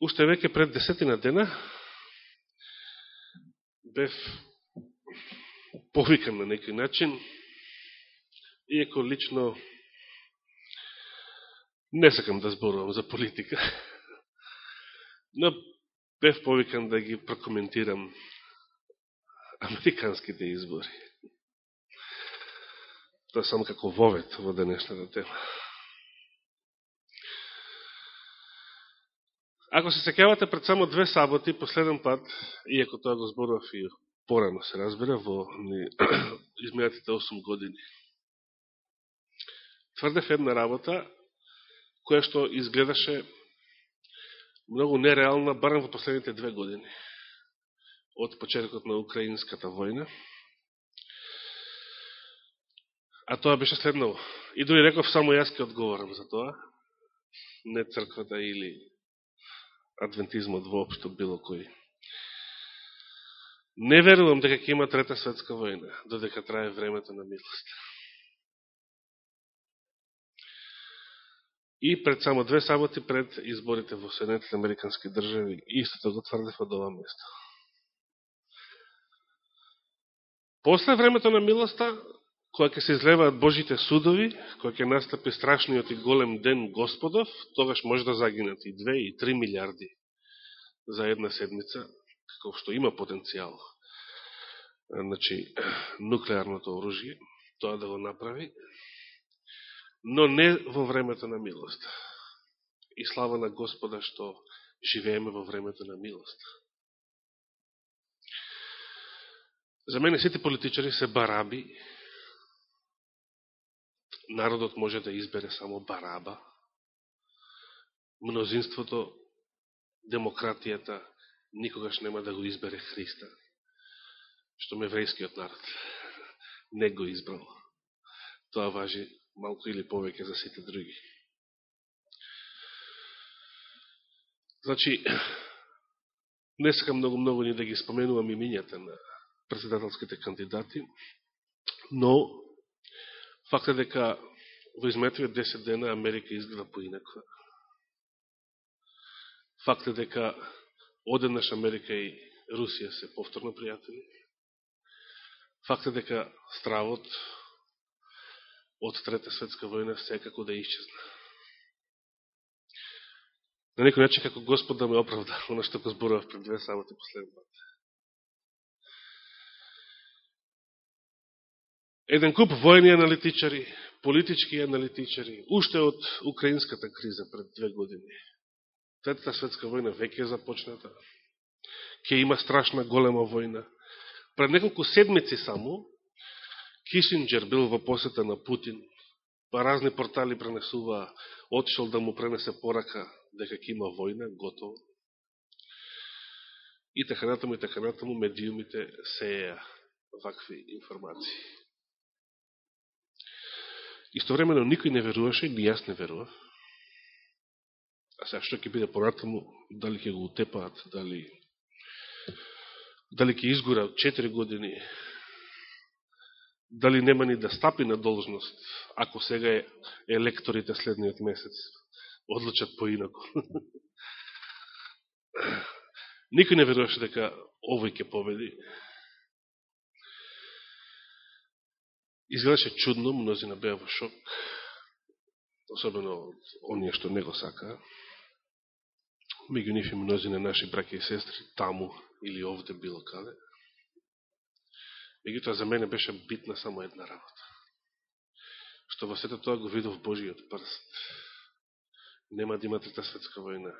уште веќе пред десетина дена бев повикан на некој начин, иеко лично не сакам да зборувам за политика, но бев повикан да ги прокоментирам американските избори. Тоа само како вовет во денешната тема. Ако се секјавате пред само две саботи, последен пат, иако тоа го зборував и порано се разбира, во изминатите 8 години, тврдев една работа, која што изгледаше многу нереална, барем во последните две години, од почетокот на Украинската војна. А тоа беше следново. И дори реков, само јас ке одговорам за тоа, не црквата или адвентизмот воопшто било кој. Не верувам дека ќе има трета светска војна, додека трае времето на милост. И пред само две саботи пред изборите во Соединетите Американски држави, истото го тврдев од ова место. После времето на милоста, која ќе се излеваат Божите судови, која ќе настапи страшниот и голем ден Господов, тогаш може да загинат и 2 и 3 милиарди за една седмица, како што има потенцијал. Значи, нуклеарното оружие, тоа да го направи, но не во времето на милост. И слава на Господа што живееме во времето на милост. За мене сите политичари се бараби. Народот може да избере само бараба. Мнозинството, демократијата, никогаш нема да го избере Христа. Што ме еврејскиот народ не го избрал. Тоа важи малку или повеќе за сите други. Значи, не сакам многу-многу ни да ги споменувам имињата на председателските кандидати, но факт е дека во изметвиот 10 дена Америка изгледа поинаква. Факт е дека одеднаш Америка и Русија се повторно пријатели. Факт е дека стравот од Трета светска војна секако да исчезна. На некој начин како Господ да ме оправда, оно што го зборував пред две саботи последен пат. Еден куп војни аналитичари, политички аналитичари, уште од украинската криза пред две години. Третата светска војна веќе е започната. Ке има страшна голема војна. Пред неколку седмици само, Кисинджер бил во посета на Путин, па разни портали пренесува, отшел да му пренесе порака дека ќе има војна, готово. И така натаму, и така натаму, медиумите сеја вакви информации. Истовремено никој не веруваше, ни јас не верував. А сега што ќе биде понатаму, дали ќе го утепаат, дали дали ќе изгора 4 години дали нема ни да стапи на должност, ако сега е електорите следниот месец одлучат поинако. Никој не веруваше дека овој ќе победи. Изгледаше чудно, мнозина беа во шок, особено оние што не го сакаа. Меѓу нив и мнозина наши браки и сестри таму или овде било каде. Меѓутоа за мене беше битна само една работа. Што во сето тоа го видов Божиот прст. Нема да има трета светска војна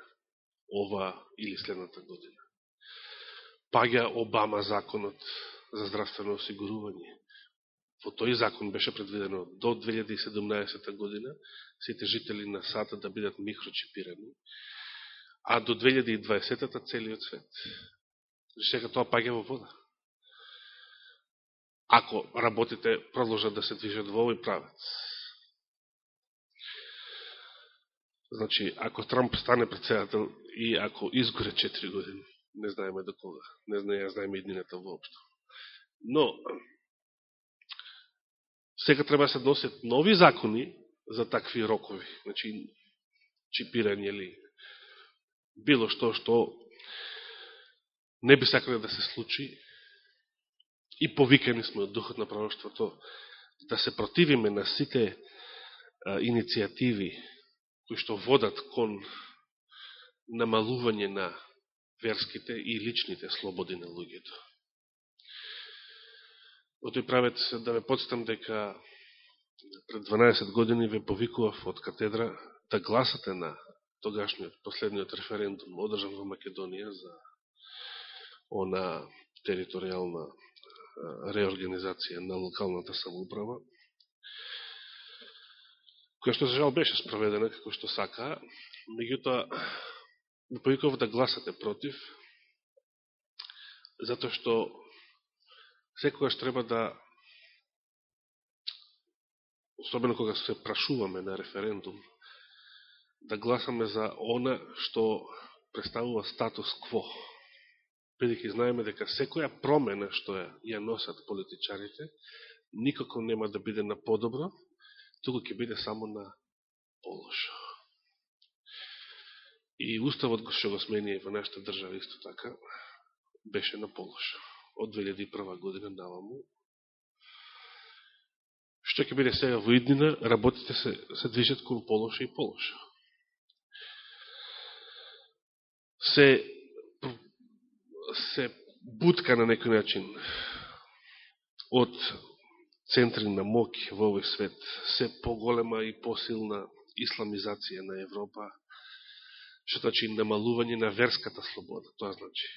ова или следната година. Паѓа Обама законот за здравствено осигурување. Во тој закон беше предвидено до 2017 година сите жители на САД да бидат микрочипирани, а до 2020 целиот свет. Сега тоа паѓа во вода ако работите продолжат да се движат во овој правец. Значи, ако Трамп стане председател и ако изгоре 4 години, не знаеме до кога, не знаеме, знаеме иднината воопшто. Но, сега треба да се носят нови закони за такви рокови, значи, чипирање или било што што не би сакале да се случи и повикани сме од Духот на правоштвото да се противиме на сите а, иницијативи кои што водат кон намалување на верските и личните слободи на луѓето. Во тој правец да ве подстам дека пред 12 години ве повикував од катедра да гласате на тогашниот последниот референдум одржан во Македонија за она територијална реорганизација на локалната самоуправа, која што за жал беше спроведена како што сака, меѓутоа повикував да гласате против, затоа што секогаш треба да особено кога се прашуваме на референдум, да гласаме за она што представува статус кво бидеќи знаеме дека секоја промена што ја, ја носат политичарите, никако нема да биде на подобро, туку ќе биде само на полошо. И уставот што го смени во нашата држава исто така, беше на полошо. Од 2001 година наваму. Што ќе биде сега во иднина, работите се, се движат кон полоша и полоша. Се се бутка на некој начин од центри на мок во овој свет, се поголема и посилна исламизација на Европа, што значи намалување на верската слобода, тоа значи.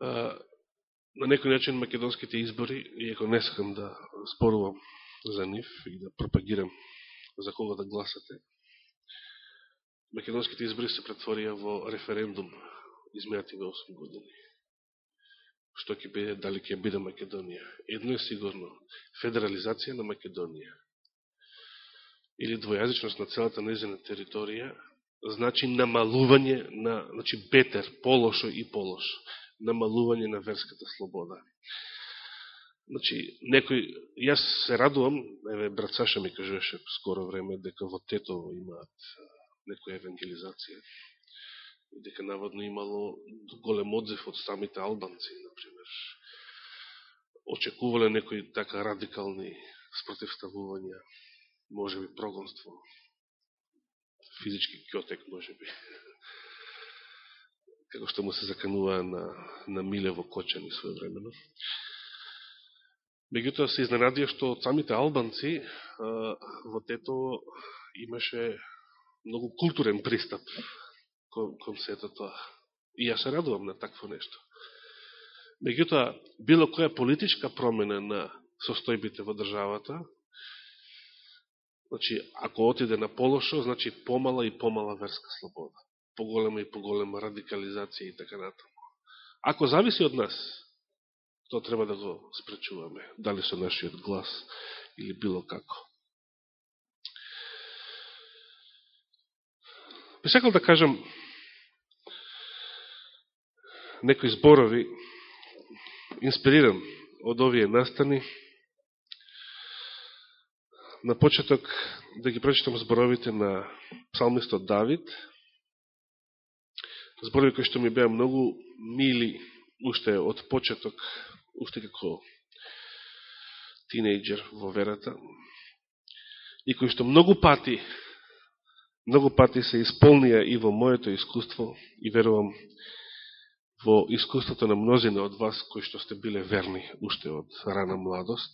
На некој начин македонските избори, иако не сакам да спорувам за нив и да пропагирам за кого да гласате, македонските избори се претворија во референдум изминативе 8 години. Што ќе биде, дали ќе биде Македонија? Едно е сигурно, федерализација на Македонија или двојазичност на целата незина територија, значи намалување на, значи бетер, полошо и полошо, намалување на верската слобода. Значи, некој, јас се радувам, еве, брат Саша ми кажеше скоро време, дека во Тетово имаат некоја евангелизација. И дека наводно имало голем одзив од самите албанци, например. Очекувале некои така радикални спротивставувања, може би прогонство, физички кјотек, може би. Како што му се заканува на, на Милево Кочани своевремено. Меѓутоа се изненадија што од самите албанци во Тето имаше многу културен пристап кон, кон сето тоа. И јас се радувам на такво нешто. Меѓутоа, било која политичка промена на состојбите во државата, значи, ако отиде на полошо, значи помала и помала верска слобода. Поголема и поголема радикализација и така натаму. Ако зависи од нас, тоа треба да го спречуваме. Дали со нашиот глас или било како. Би сакал да кажам некои зборови, инспириран од овие настани. На почеток да ги прочитам зборовите на псалмистот Давид, зборови кои што ми беа многу мили уште од почеток, уште како тинејджер во верата, и кои што многу пати многу пати се исполнија и во моето искуство и верувам во искуството на мнозина од вас кои што сте биле верни уште од рана младост.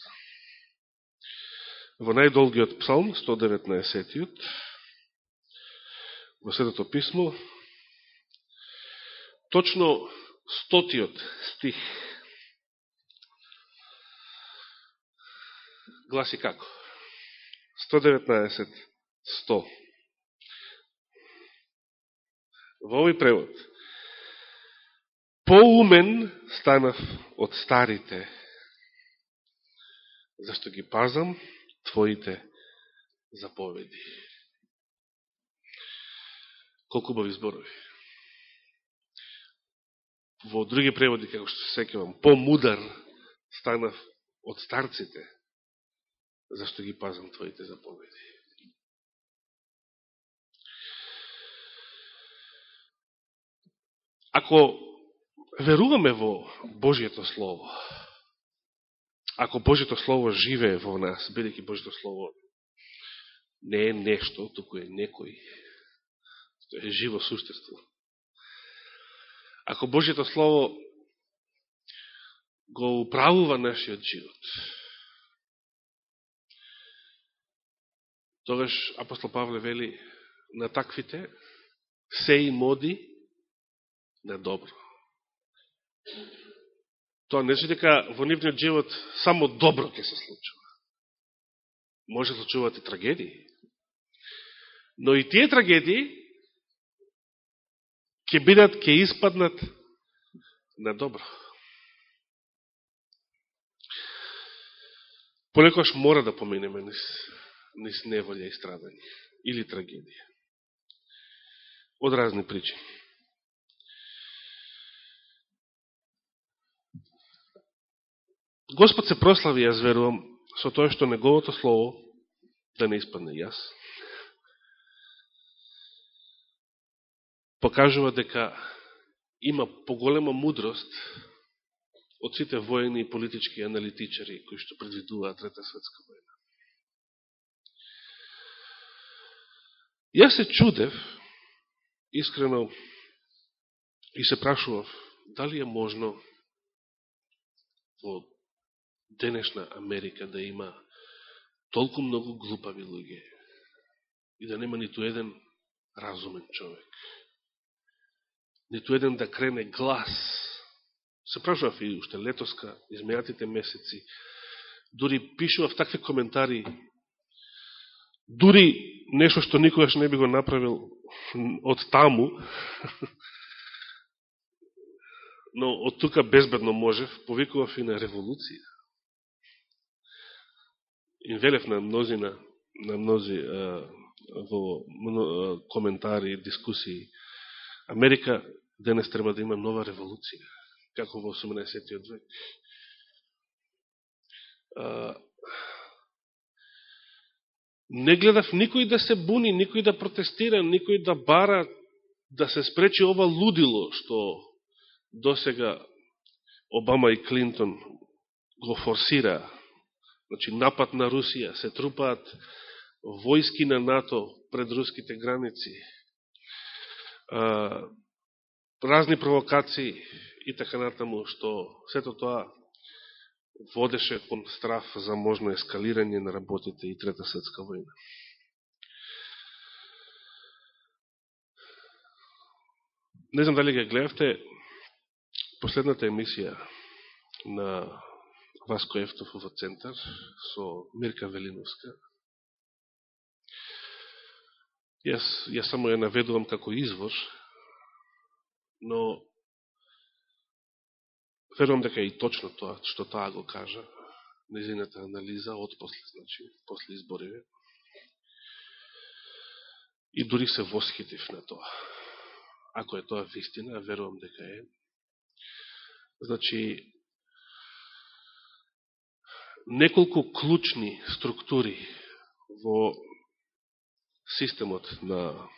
Во најдолгиот псалм, 119-тиот, во Светото писмо, точно стотиот стих гласи како? 119, 100. Во овој превод. Поумен станав од старите, зашто ги пазам Твоите заповеди. Колку убави зборови. Во други преводи, како што се секавам, помудар станав од старците, зашто ги пазам Твоите заповеди. Ако веруваме во Божијето Слово, ако Божијето Слово живее во нас, бидеќи Божијето Слово не е нешто, туку е некој, тоа е живо суштество. Ако Божјето Слово го управува нашиот живот, тогаш апостол Павле вели на таквите се и моди на добро. Тоа не се дека во нивниот живот само добро ќе се случува. Може да случуваат и трагедии. Но и тие трагедии ќе бидат, ќе испаднат на добро. Понекош мора да поминеме низ, низ неволја и страдање или трагедија. Од разни причини. Господ се прослави, јас верувам, со тоа што неговото слово да не испадне јас. Покажува дека има поголема мудрост од сите воени и политички аналитичари кои што предвидуваат Трета светска војна. Јас се чудев, искрено, и се прашував, дали е можно во денешна Америка да има толку многу глупави луѓе и да нема ниту еден разумен човек. Ниту еден да крене глас. Се прашував и уште летоска, измејатите месеци, дури пишував такви коментари, дури нешто што никогаш не би го направил од таму, но од тука безбедно можев, повикував и на револуција. И велев на мнозина, на мнози а, во а, коментари, дискусии, Америка денес треба да има нова револуција, како во 18. век. А, не гледав никој да се буни, никој да протестира, никој да бара да се спречи ова лудило што досега Обама и Клинтон го форсира Значи, напад на Русија, се трупаат војски на НАТО пред руските граници, а, разни провокации и така натаму, што сето тоа водеше кон страф за можно ескалирање на работите и Трета светска војна. Не знам дали ги гледавте последната емисија на Васко Ефтов во центар со Мирка Велиновска. Јас, јас само ја наведувам како извор, но верувам дека и точно тоа, што таа го кажа, незината анализа од после, значи, после избориве. И дури се восхитив на тоа. Ако е тоа вистина, верувам дека е. Значи, неколку клучни структури во системот на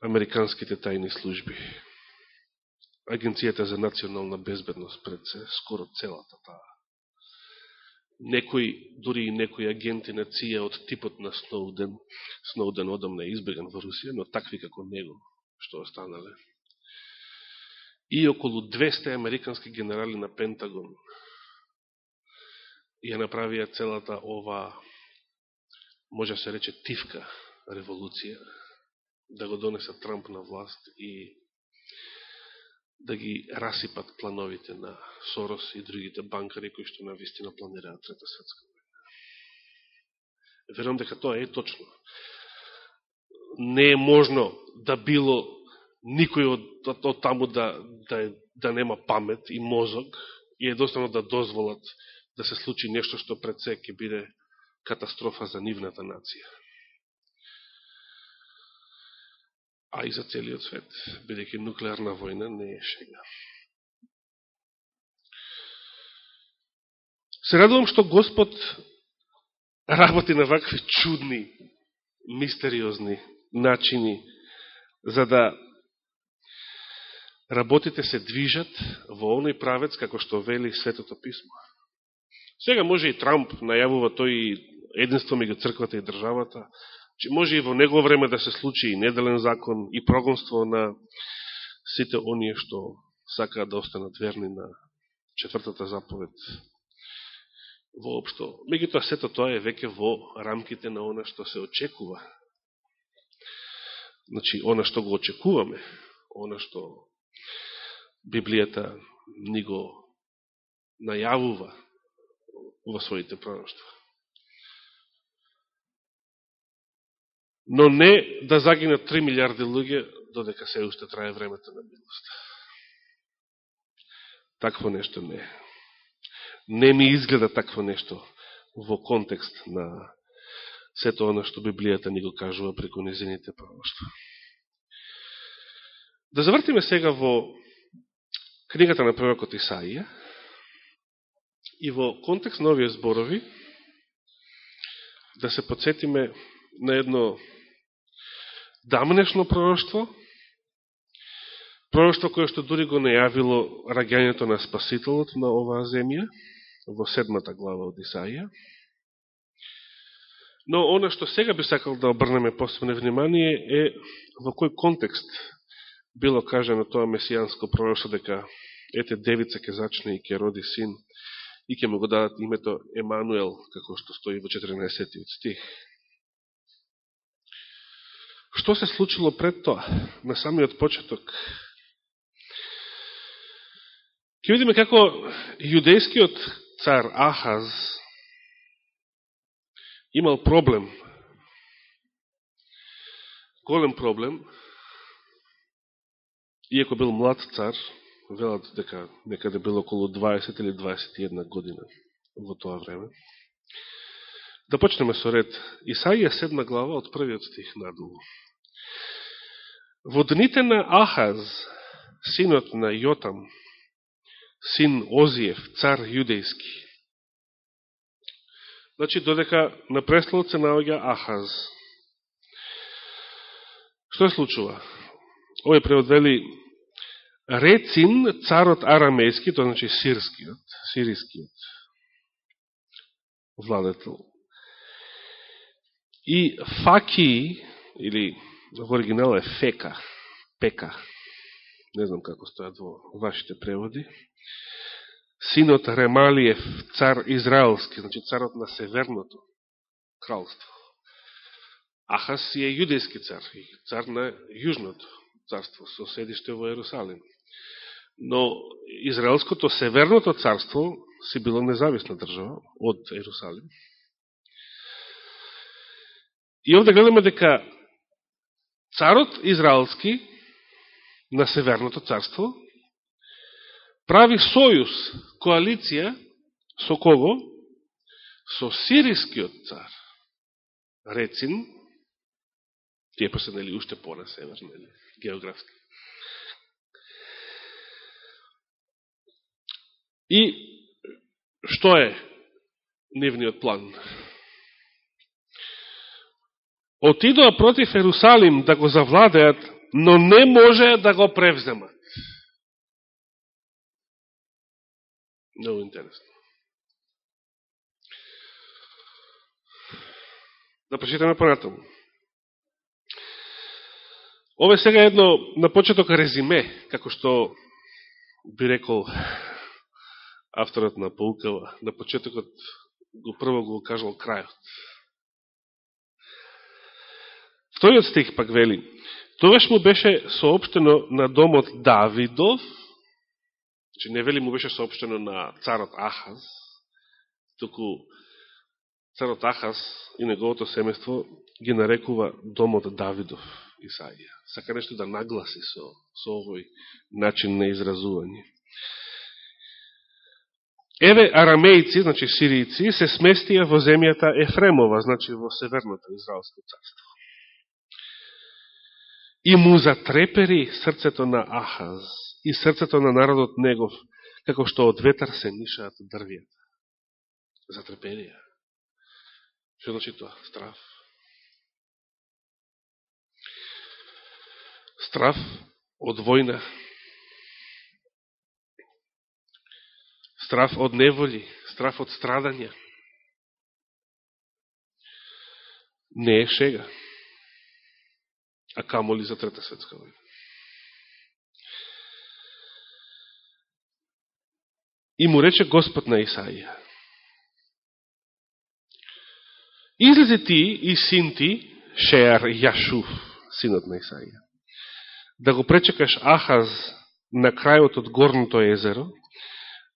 американските тајни служби. Агенцијата за национална безбедност пред се, скоро целата таа. Некои, дури и некои агенти на ЦИА од типот на Сноуден, Сноуден одамна избеган во Русија, но такви како него, што останале. И околу 200 американски генерали на Пентагон, ја направија целата ова, може да се рече, тивка револуција, да го донесат Трамп на власт и да ги расипат плановите на Сорос и другите банкари кои што на вистина планираат Трета светска војна. Верувам дека тоа е точно. Не е можно да било никој од, од, од таму да, да, да нема памет и мозок и едноставно да дозволат да се случи нешто што пред се ќе биде катастрофа за нивната нација. А и за целиот свет, бидеќи нуклеарна војна не е шега. Се радувам што Господ работи на вакви чудни, мистериозни начини, за да работите се движат во оној правец како што вели Светото Писмо. Сега може и Трамп најавува тој единство меѓу црквата и државата, че може и во него време да се случи и неделен закон и прогонство на сите оние што сакаат да останат верни на четвртата заповед. Воопшто. Меѓутоа, сето тоа е веќе во рамките на она што се очекува. Значи, она што го очекуваме, она што Библијата ни го најавува во своите пророќства. Но не да загинат 3 милиарди луѓе додека се уште трае времето на милост. Такво нешто не е. Не ми изгледа такво нешто во контекст на сето оно што Библијата ни го кажува преку незините пророќства. Да завртиме сега во книгата на пророкот Исаија и во контекст на овие зборови да се подсетиме на едно дамнешно пророќство, пророќство кое што дури го најавило раѓањето на Спасителот на оваа земја, во седмата глава од Исаија. Но она што сега би сакал да обрнеме посебно внимание е во кој контекст било кажено тоа месијанско пророќство дека ете девица ќе зачне и ќе роди син и ќе му го дадат името Емануел, како што стои во 14. стих. Што се случило пред тоа, на самиот почеток? Ке видиме како јудејскиот цар Ахаз имал проблем, голем проблем, иако бил млад цар, велат дека некаде да бил околу 20 или 21 година во тоа време. Да почнеме со ред. Исаија 7 глава од првиот стих надолу. Во дните на Ахаз, синот на Јотам, син Озиев, цар јудејски. Значи, додека на престолот се наоѓа Ахаз. Што се случува? Овој превод вели Рецин, царот арамејски, тоа значи сирскиот, сирискиот владетел. И Факи, или во оригинал е Фека, Пека, не знам како стојат во вашите преводи, синот Ремалиев, цар Израелски, значи царот на Северното кралство. Ахас е јудејски цар, цар на Јужното царство, со седиште во Ерусалим. Но Израелското Северното царство си било независна држава од Ерусалим. И овде гледаме дека царот Израелски на Северното царство прави сојуз, коалиција, со кого? Со сирискиот цар. Рецин, тие па се, нели, уште по-на север, нели, географски. И што е нивниот план? Отидоа против Ерусалим да го завладеат, но не може да го превземат. Много интересно. Да прочитаме понатаму. Ова сега едно на почеток резиме, како што би рекол авторот на Паукава, на почетокот го прво го кажал крајот. Вториот стих пак вели, тогаш му беше соопштено на домот Давидов, че не вели му беше сообщено на царот Ахаз, току царот Ахаз и неговото семество ги нарекува домот Давидов Исаија. Сака нешто да нагласи со, со овој начин на изразување. Еве арамејци, значи сиријци, се сместија во земјата Ефремова, значи во Северното Израелско царство. И му затрепери срцето на Ахаз и срцето на народот негов, како што од ветар се нишаат дрвијата. Затреперија. Што значи тоа? Страф. Страф од војна. Страф од неволи, страф од страдања. Не е шега. А камо ли за Трета светска војна? И му рече Господ на Исаија. Излезе ти и син ти, Шеар Јашуф, синот на Исаија, да го пречекаш Ахаз на крајот од горното езеро,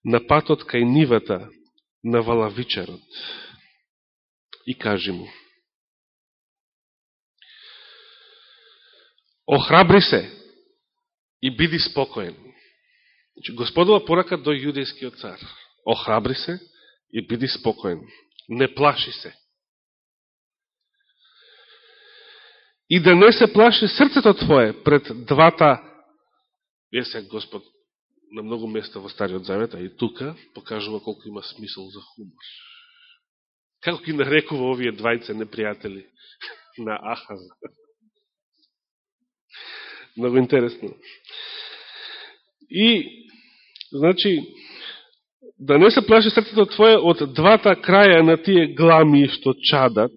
на патот кај нивата на Валавичарот. И кажи му, Охрабри се и биди спокоен. Значи, Господова порака до јудејскиот цар. Охрабри се и биди спокоен. Не плаши се. И да не се плаши срцето твое пред двата Есе Господ на многу места во Стариот Завет, а и тука, покажува колко има смисол за хумор. Како ги нарекува овие двајце непријатели на Ахаза? Много интересно. И, значи, да не се плаши срцето твое од двата краја на тие глами што чадат,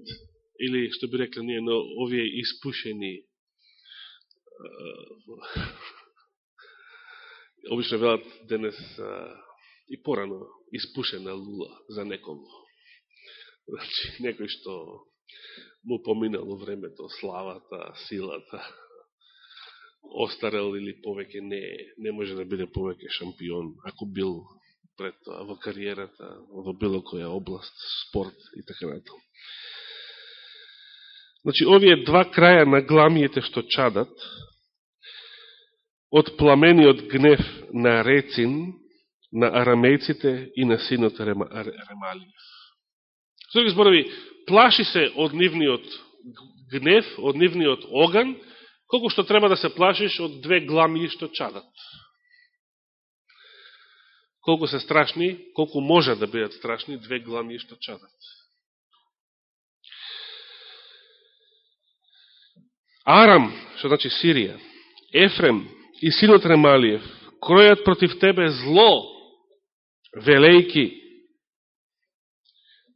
или, што би рекле ние, но овие испушени обично велат денес и порано испушена лула за некого. Значи, некој што му поминало времето, славата, силата, остарел или повеќе не, не може да биде повеќе шампион, ако бил пред тоа во кариерата, во било која област, спорт и така натаму. Значи, овие два краја на гламиите што чадат, од пламениот гнев на Рецин, на арамејците и на синот Ремалиев. Со ги зборови, плаши се од нивниот гнев, од нивниот оган, колку што треба да се плашиш од две глами што чадат. Колку се страшни, колку може да бидат страшни две глами што чадат. Арам, што значи Сирија, Ефрем и синот Ремалиев, кројат против тебе зло, велејки,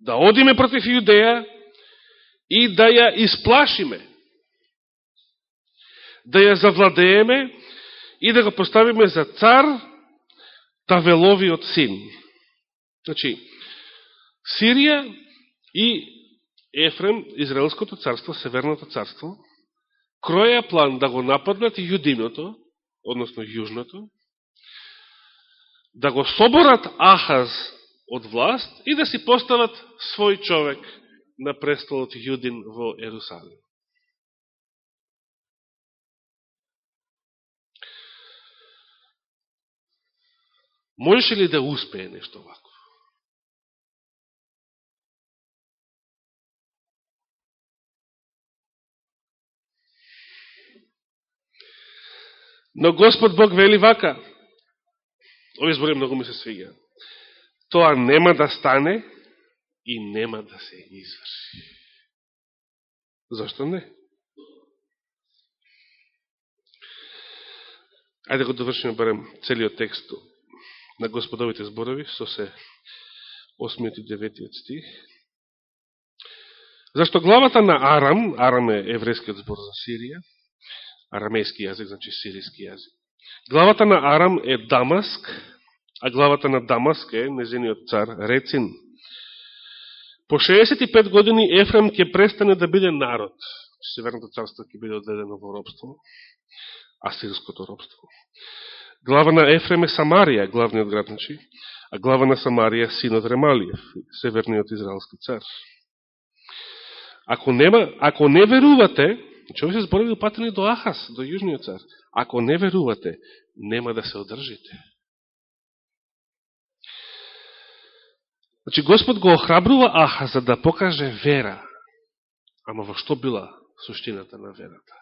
да одиме против Јудеја и да ја исплашиме да ја завладееме и да го поставиме за цар Тавеловиот син. Значи, Сирија и Ефрем, Израелското царство, Северното царство, кроја план да го нападнат и Јудиното, односно Јужното, да го соборат Ахаз од власт и да си постават свој човек на престолот Јудин во Ерусалим. Можеше ли да успее нешто овако? Но Господ Бог вели вака, овие збори многу ми се свиѓа. тоа нема да стане и нема да се изврши. Зошто не? Ајде да го довршиме барем целиот текст на господовите зборови, со се 8 и 9 стих. Зашто главата на Арам, Арам е еврејскиот збор за Сирија, арамејски јазик, значи сиријски јазик. Главата на Арам е Дамаск, а главата на Дамаск е незениот цар Рецин. По 65 години Ефрем ќе престане да биде народ. Северното царство ќе биде одведено во робство, асирското робство. Глава на Ефрем е Самарија, главниот град, значи, а глава на Самарија синот Ремалиев, северниот израелски цар. Ако, нема, ако не верувате, човек овие се зборови упатени до Ахас, до јужниот цар, ако не верувате, нема да се одржите. Значи Господ го охрабрува Аха за да покаже вера. Ама во што била суштината на верата?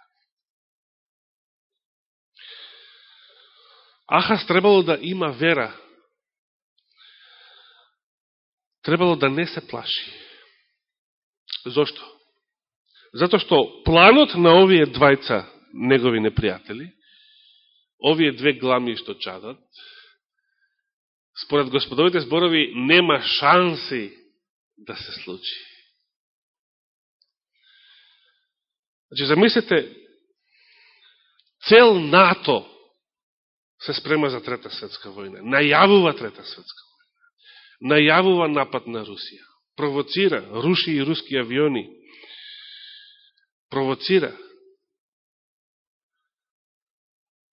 Ахас требало да има вера. Требало да не се плаши. Зошто? Зато што планот на овие двајца негови непријатели, овие две глами што чадат, според господовите зборови, нема шанси да се случи. Значи, замислете цел НАТО се спрема за Трета светска војна. Најавува Трета светска војна. Најавува напад на Русија. Провоцира, руши и руски авиони. Провоцира.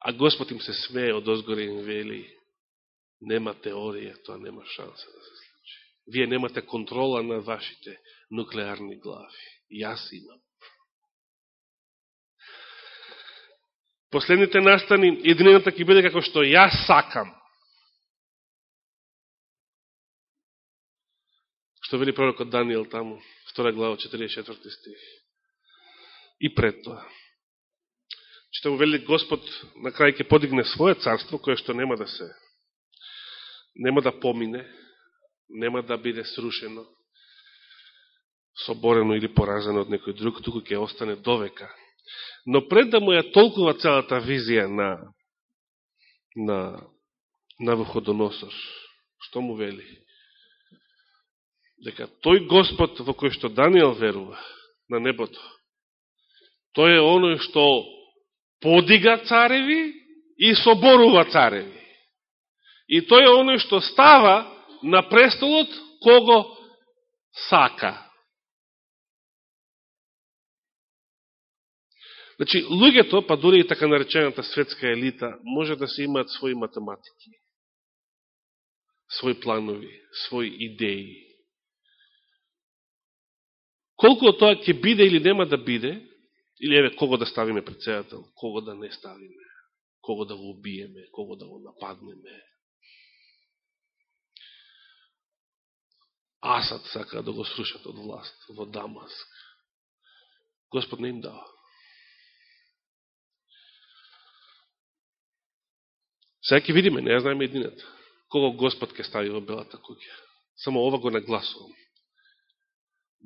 А Господ им се смее од озгоре им вели, нема теорија, тоа нема шанса да се случи. Вие немате контрола на вашите нуклеарни глави. Јас имам. Последните настани, единената ќе биде како што јас сакам. Што вели пророкот Данијел таму, втора глава, 44 стих. И пред тоа. што му вели Господ на крај ќе подигне своје царство, кое што нема да се нема да помине, нема да биде срушено, соборено или поразено од некој друг, туку ќе остане довека. Но пред да му ја толкува целата визија на на на Вуходоносор, што му вели? Дека тој Господ во кој што Данијел верува на небото, тој е оној што подига цареви и соборува цареви. И тој е оној што става на престолот кого сака. Значи, луѓето, па дури и така наречената светска елита, може да се имаат своји математики, своји планови, своји идеи. Колку од тоа ќе биде или нема да биде, или еве кого да ставиме председател, кого да не ставиме, кого да го убиеме, кого да го нападнеме. Асад сака да го срушат од власт во Дамаск. Господ не им дава. Сега ќе видиме, не ја знаеме едината. Кого Господ ќе стави во белата куќа. Само ова го нагласувам.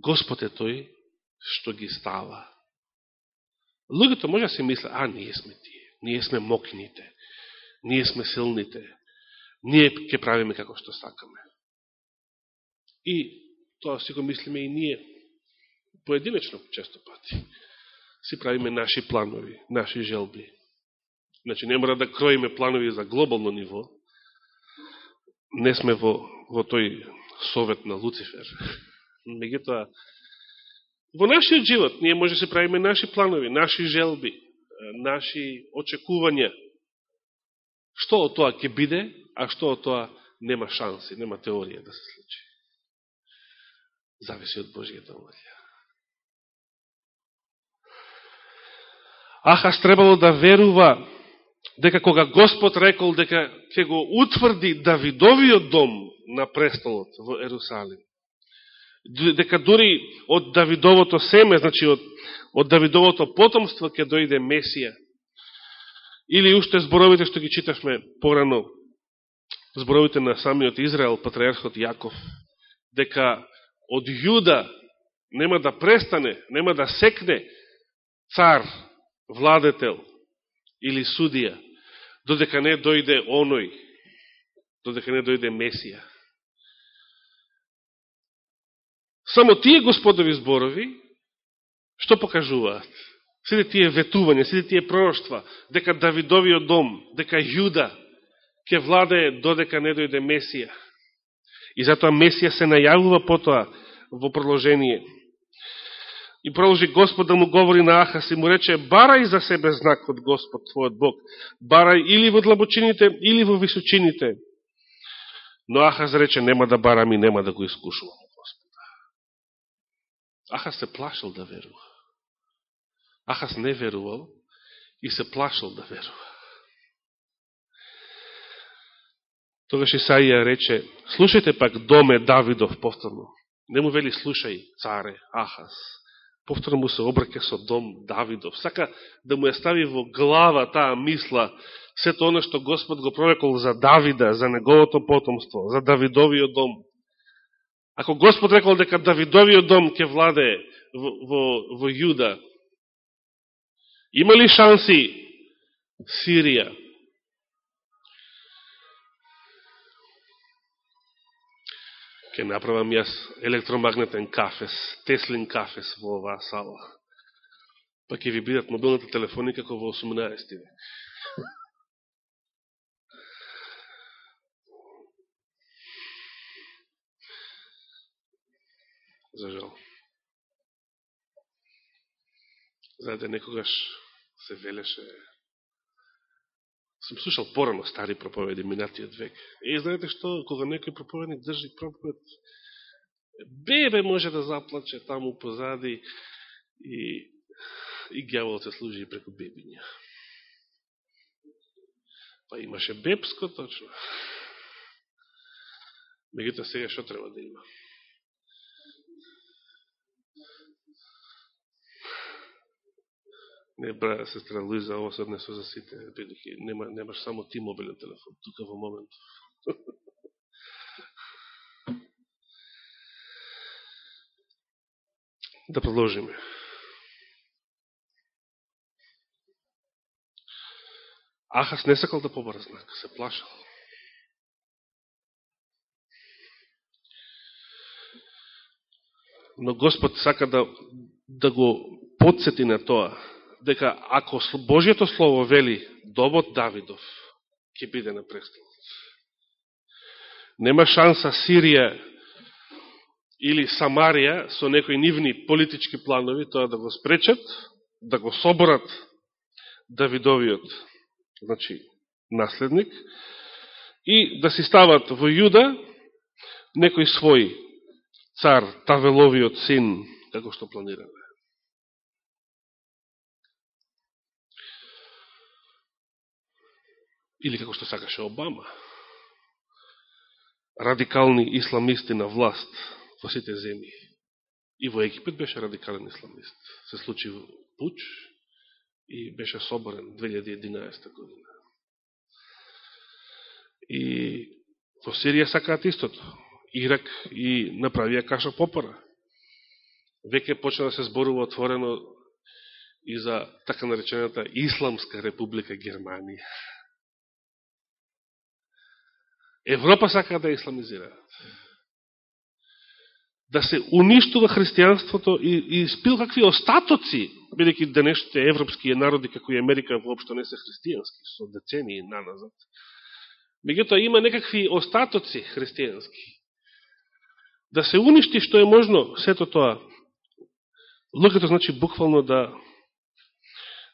Господ е тој што ги става. Луѓето може да се мисле, а, ние сме тие, ние сме мокните, ние сме силните, ние ќе правиме како што сакаме. И тоа си го мислиме и ние, поединечно често пати. Си правиме наши планови, наши желби. Значи, не мора да кроиме планови за глобално ниво. Не сме во, во тој совет на Луцифер. Мегутоа, во нашиот живот ние може да се правиме наши планови, наши желби, наши очекувања. Што од тоа ќе биде, а што од тоа нема шанси, нема теорија да се случи. Зависи од Божијата волја. Ахас требало да верува дека кога Господ рекол дека ќе го утврди Давидовиот дом на престолот во Ерусалим, дека дури од Давидовото семе, значи од, од Давидовото потомство ќе дојде Месија, или уште зборовите што ги читавме порано, зборовите на самиот Израел, патриархот Јаков, дека од Јуда нема да престане, нема да секне цар, владетел или судија, додека не дојде оној, додека не дојде Месија. Само тие господови зборови, што покажуваат? Сите тие ветувања, сите тие пророќства, дека Давидовиот дом, дека Јуда ќе владее додека не дојде Месија. И затоа Месија се најавува потоа во продолжение И продолжи Господ да му говори на Ахас и му рече, барај за себе знак од Господ, твојот Бог. Барај или во длабочините, или во височините. Но Ахас рече, нема да барам и нема да го искушувам Господа. Ахас се плашил да верува. Ахас не верувал и се плашил да верува. Тогаш Исаија рече, слушајте пак доме Давидов повторно. Не му вели слушај, царе, Ахас повторно му се обрке со дом Давидов. Сака да му ја стави во глава таа мисла, сето оно што Господ го прорекол за Давида, за неговото потомство, за Давидовиот дом. Ако Господ рекол дека Давидовиот дом ќе владе во, во, во Јуда, има ли шанси Сирија? Ќе направам јас електромагнетен кафес, Теслин кафес во оваа сала. Па ќе ви бидат мобилните телефони како во 18 век. За жал. Знаете, некогаш се велеше Сум слушал порано стари проповеди минатиот век. И знаете што, кога некој проповедник држи проповед, бебе може да заплаче таму позади и, и гјаволот се служи преку бебиња. Па имаше бебско точно. Мегуто сега што треба да има? Не, бра, сестра Луиза, ово се однесо за сите, бидеќи нема, немаш само ти мобилен телефон, тука во момент. да продолжиме. Ахас не сакал да побара знак, се плашал. Но Господ сака да, да го подсети на тоа, дека ако Божијето Слово вели добот Давидов ќе биде на престолот. Нема шанса Сирија или Самарија со некои нивни политички планови тоа да го спречат, да го соборат Давидовиот, значи, наследник, и да си стават во Јуда некој свој цар, Тавеловиот син, како што планираме. Или како што сакаше Обама, радикални исламисти на власт во сите земји. И во Египет беше радикален исламист. Се случи пуч и беше соборен 2011 година. И во Сирија сакаат истото. Ирак и направија каша попора. Веќе почна да се зборува отворено и за така наречената Исламска република Германија. Европа сака да исламизираат. Да се уништува христијанството и, и спил какви остатоци, бидеќи денешните европски народи, како и Америка, воопшто не се христијански, со децении наназад. Меѓутоа има некакви остатоци христијански. Да се уништи што е можно сето тоа. Луѓето значи буквално да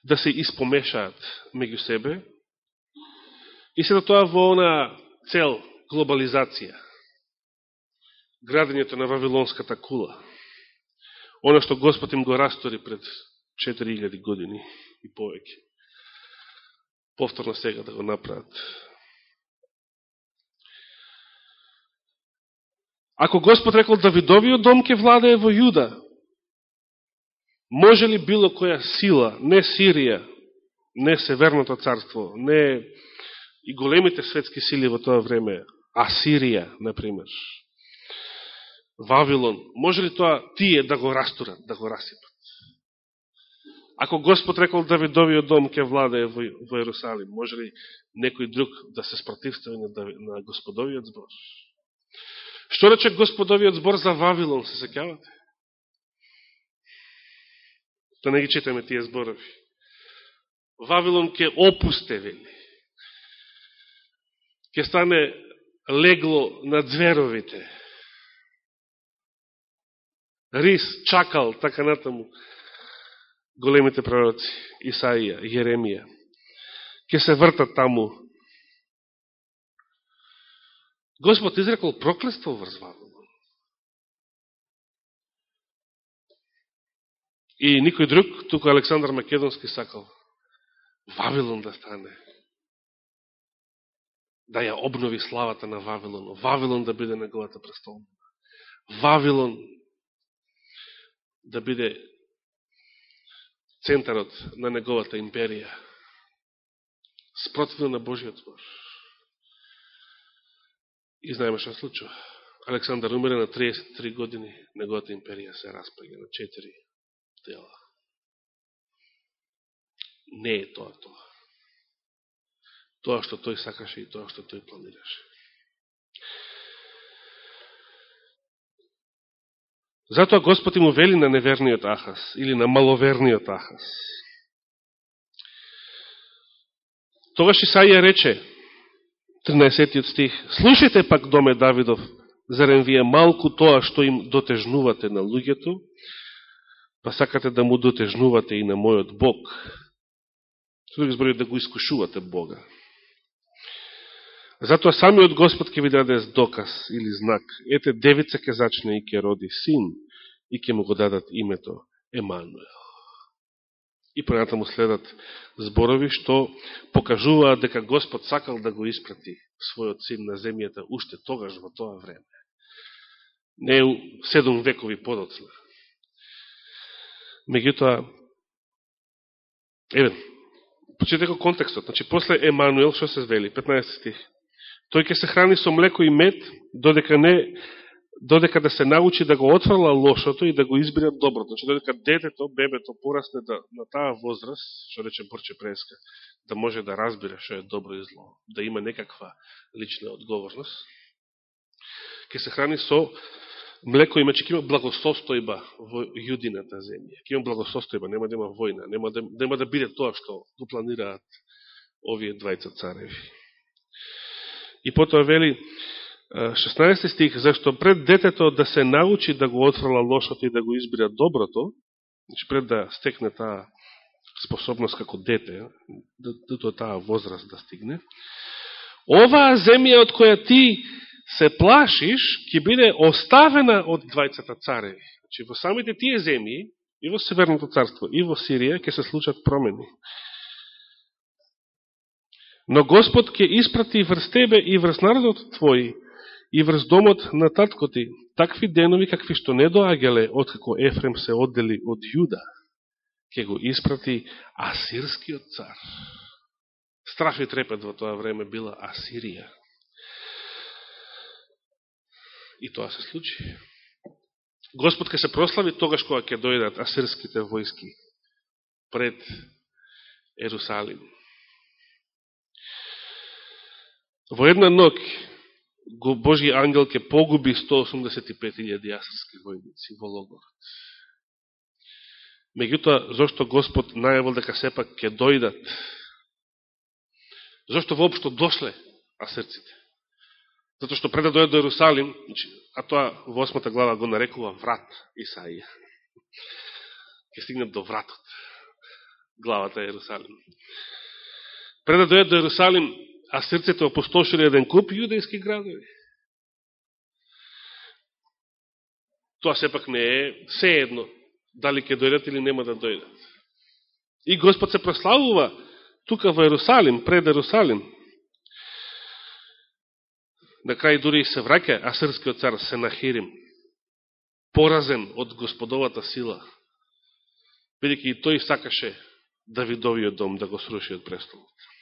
да се испомешаат меѓу себе. И сето тоа во она цел глобализација. Градењето на Вавилонската кула. Оно што Господ им го растори пред 4000 години и повеќе. Повторно сега да го направат. Ако Господ рекол Давидовиот дом ке владее во Јуда, може ли било која сила, не Сирија, не Северното царство, не и големите светски сили во тоа време, Асирија, например, Вавилон, може ли тоа тие да го растурат, да го расипат? Ако Господ рекол Давидовиот дом ке владее во, во Иерусалим, може ли некој друг да се спротивстави на, на Господовиот збор? Што рече Господовиот збор за Вавилон, се секјавате? Да не ги читаме тие зборови. Вавилон ке опусте, вели ќе стане легло на зверовите. Рис, чакал, така натаму, големите пророци, Исаија, Јеремија, ќе се вртат таму. Господ изрекол проклество врз Вавилон. И никој друг, туку Александар Македонски сакал Вавилон да стане да ја обнови славата на Вавилон, Вавилон да биде неговата престолна. Вавилон да биде центарот на неговата империја. Спротивно на Божиот збор. И знаеме што случува. Александар умре на 33 години, неговата империја се распаѓа на 4 дела. Не е тоа тоа тоа што тој сакаше и тоа што тој планираше. Затоа Господ му вели на неверниот Ахас, или на маловерниот Ахас. Тогаш Исаија рече, 13 стих, Слушайте пак, доме Давидов, зарем вие малку тоа што им дотежнувате на луѓето, па сакате да му дотежнувате и на мојот Бог. Со други збори да го искушувате Бога. Затоа самиот Господ ќе ви даде доказ или знак. Ете, девица ќе зачне и ќе роди син и ќе му го дадат името Емануел. И понатаму следат зборови што покажуваат дека Господ сакал да го испрати својот син на земјата уште тогаш во тоа време. Не седум векови подоцна. Меѓутоа, еве, почетете контекстот. Значи, после Емануел, што се звели? 15 стих. Тој ќе се храни со млеко и мед, додека не додека да се научи да го отфрла лошото и да го избира доброто. Значи, додека детето, бебето порасне да, на таа возраст, што рече Борче Преска, да може да разбира што е добро и зло, да има некаква лична одговорност, ќе се храни со млеко и меч, значи, ќе има благосостојба во јудината земја. Ќе има благосостојба, нема да има војна, нема да, нема да биде тоа што го планираат овие двајца цареви. И потоа вели 16 стих, зашто пред детето да се научи да го отфрла лошото и да го избира доброто, значи пред да стекне таа способност како дете, да, да таа возраст да стигне, оваа земја од која ти се плашиш, ќе биде оставена од двајцата цареви. Значи во самите тие земји, и во Северното царство, и во Сирија, ќе се случат промени. Но Господ ќе испрати врз тебе и врз народот твој и врз домот на татко ти такви денови какви што не доаѓале откако Ефрем се оддели од Јуда. Ке го испрати Асирскиот цар. Страх и трепет во тоа време била Асирија. И тоа се случи. Господ ке се прослави тогаш кога ќе дојдат асирските војски пред Ерусалим. Во една ног Божи ангел ќе погуби 185.000 јасарски војници во логорот. Меѓутоа, зашто Господ најавил дека сепак ќе дојдат? Зашто воопшто дошле асерците? Зато што пред да дојат до Иерусалим, значи, а тоа во осмата глава го нарекува врат Исаија. Ке стигнат до вратот. Главата Иерусалим. Пред да дојат до Иерусалим, а срцето опустошили еден куп јудејски градови. Тоа сепак не е се едно, дали ќе дојдат или нема да дојдат. И Господ се прославува тука во Ерусалим, пред Ерусалим. На крај дури се враќа асирскиот цар Сенахирим, поразен од господовата сила, бидеќи и тој сакаше Давидовиот дом да го сруши од престолот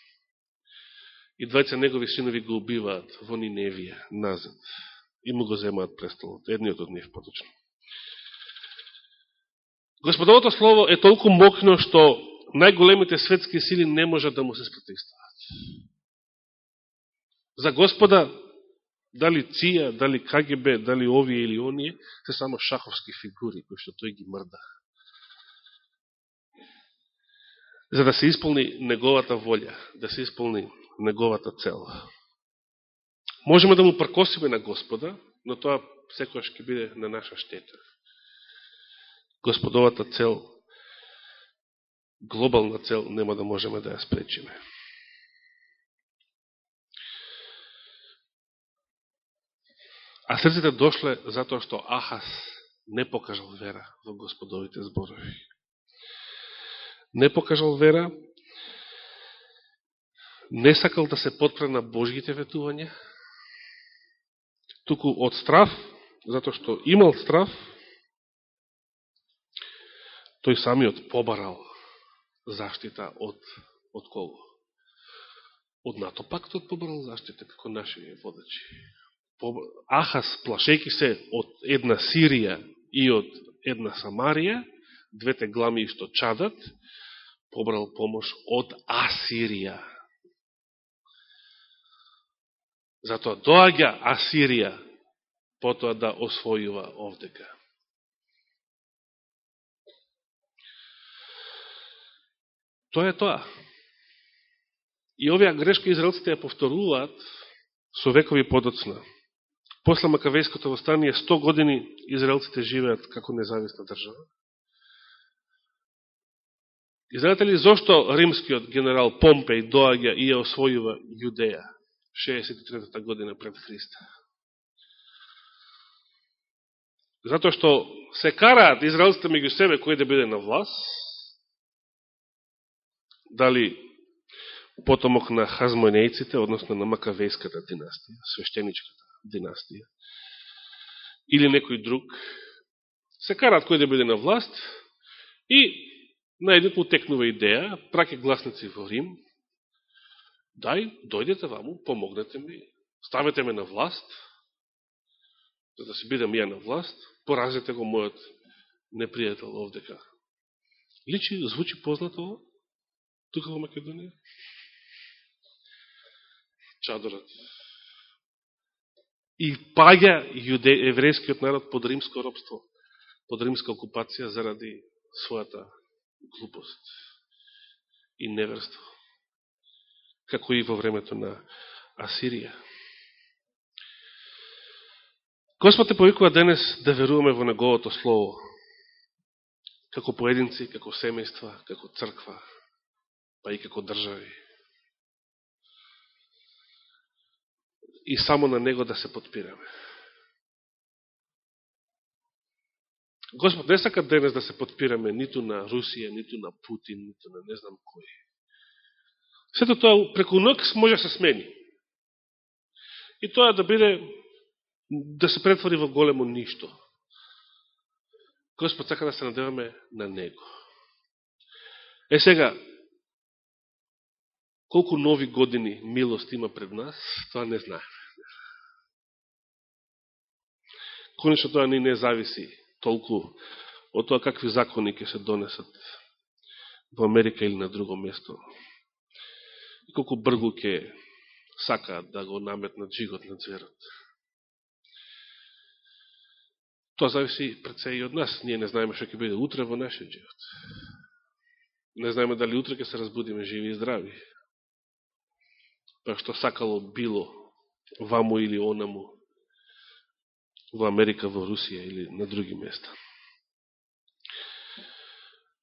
и двајца негови синови го убиваат во Ниневија, назад, и му го земаат престолот, едниот од нив поточно. Господовото слово е толку мокно, што најголемите светски сили не можат да му се спротивстават. За Господа, дали ЦИА, дали КГБ, дали овие или оние, се само шаховски фигури, кои што тој ги мрда. За да се исполни неговата волја, да се исполни неговата цел. Можеме да му пркосиме на Господа, но тоа секојаш ќе биде на наша штета. Господовата цел, глобална цел, нема да можеме да ја спречиме. А срците дошле затоа што Ахас не покажал вера во Господовите зборови. Не покажал вера, не сакал да се подпре на Божјите ветувања, туку од страф, затоа што имал страф, тој самиот побарал заштита од, од кого? Од НАТО пактот побарал заштита како наши водачи. Ахас, плашеки се од една Сирија и од една Самарија, двете глами што чадат, побрал помош од Асирија. Затоа доаѓа Асирија потоа да освојува овдека. Тоа е тоа. И овие грешки израелците ја повторуваат со векови подоцна. После Макавејското востание 100 години израелците живеат како независна држава. И знаете ли зошто римскиот генерал Помпеј доаѓа и ја освојува Јудеја? 63 година пред Христа? Затоа што се караат израелците меѓу себе кој да биде на власт, дали потомок на хазмонејците, односно на Макавејската династија, свештеничката династија, или некој друг, се караат кој да биде на власт и најдат му текнува идеја, праке гласници во Рим, дај, дојдете ваму, помогнете ми, ставете ме на власт, за да се бидам ја на власт, поразете го мојот непријател овдека. Личи, звучи познато? Тука во Македонија? Чадорот. И паѓа јуде, еврејскиот народ под римско робство, под римска окупација заради својата глупост и неверство. Како и во времето на Асирија. Господ те повикува денес да веруваме во Неговото Слово, како поединци, како семејства, како црква, па и како држави. И само на Него да се подпираме. Господ не сака денес да се подпираме ниту на Русија, ниту на Путин, ниту на не знам кој. Сето тоа преку ног може да се смени. И тоа да биде да се претвори во големо ништо. Господ сака да се надеваме на Него. Е сега, колку нови години милост има пред нас, тоа не знаеме. Конечно, тоа ни не зависи толку од тоа какви закони ќе се донесат во Америка или на друго место. Колку бргу ќе сакаат да го наметнат жигот на зверот. Тоа зависи пред се и од нас. Ние не знаеме што ќе биде утре во нашиот живот. Не знаеме дали утре ќе се разбудиме живи и здрави. Па што сакало било ваму или онаму во Америка, во Русија или на други места.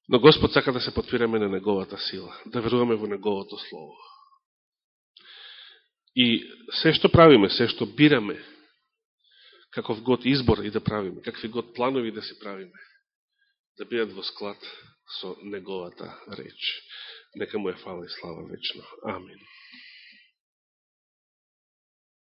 Но Господ сака да се подпираме на Неговата сила, да веруваме во Неговото Слово. И се што правиме, се што бираме, каков год избор и да правиме, какви год планови да се правиме, да бидат во склад со Неговата реч. Нека му е фала и слава вечно. Амин.